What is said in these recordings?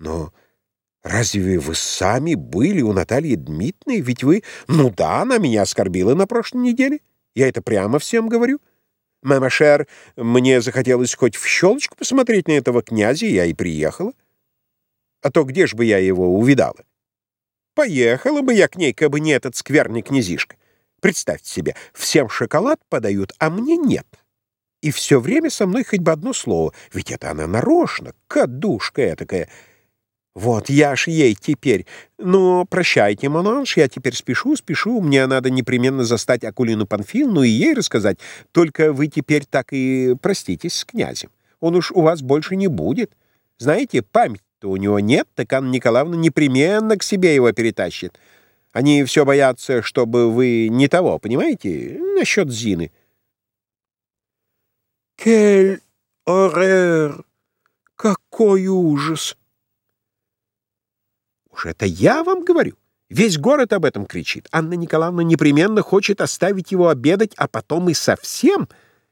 Но разве вы сами были у Натальи Дмитриевны? Ведь вы... Ну да, она меня оскорбила на прошлой неделе. Я это прямо всем говорю. Мама Шер, мне захотелось хоть в щелочку посмотреть на этого князя, я и приехала. А то где ж бы я его увидала? Поехала бы я к ней, кабы не этот скверный князишка. Представьте себе, всем шоколад подают, а мне нет. И все время со мной хоть бы одно слово, ведь это она нарочно, кадушка этакая. Вот я ж ей теперь. Но прощайте, Монанж, я теперь спешу, спешу. Мне надо непременно застать Акулину Панфиловну и ей рассказать. Только вы теперь так и проститесь с князем. Он уж у вас больше не будет. Знаете, память-то у него нет, так Анна Николаевна непременно к себе его перетащит. Они все боятся, чтобы вы не того, понимаете, насчет Зины. «Кель орер! Какой ужас!» «Уж это я вам говорю. Весь город об этом кричит. Анна Николаевна непременно хочет оставить его обедать, а потом и совсем.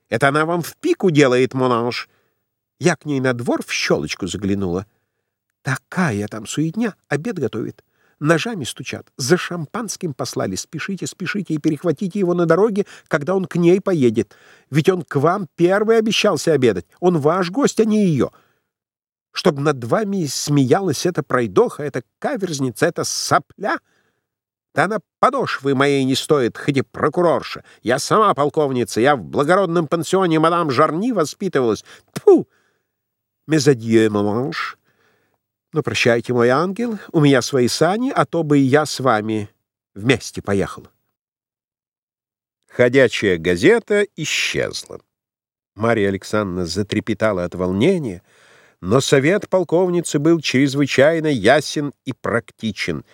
Это она вам в пику делает, Монанж. Я к ней на двор в щелочку заглянула. Такая там суетня, обед готовит ножами стучат, за шампанским послали. Спешите, спешите и перехватите его на дороге, когда он к ней поедет. Ведь он к вам первый обещался обедать. Он ваш гость, а не ее. Чтобы над вами смеялась эта пройдоха, эта каверзница, эта сопля. Да она подошвы моей не стоит, хоть и прокурорша. Я сама полковница, я в благородном пансионе мадам Жарни воспитывалась. Тьфу! Мезадье, маманш. Ну, прощайте, мой ангел, у меня свои сани, а то бы и я с вами вместе поехал. Ходячая газета исчезла. Марья Александровна затрепетала от волнения, но совет полковницы был чрезвычайно ясен и практичен.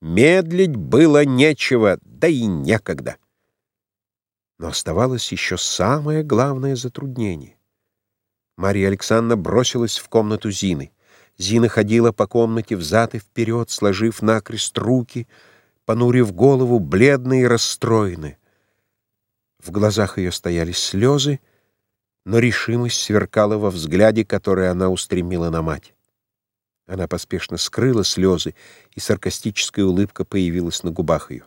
Медлить было нечего, да и некогда. Но оставалось еще самое главное затруднение. Марья Александровна бросилась в комнату Зины. Зина ходила по комнате взад и вперед, сложив накрест руки, понурив голову, бледной и расстроенной. В глазах ее стояли слезы, но решимость сверкала во взгляде, который она устремила на мать. Она поспешно скрыла слезы, и саркастическая улыбка появилась на губах ее.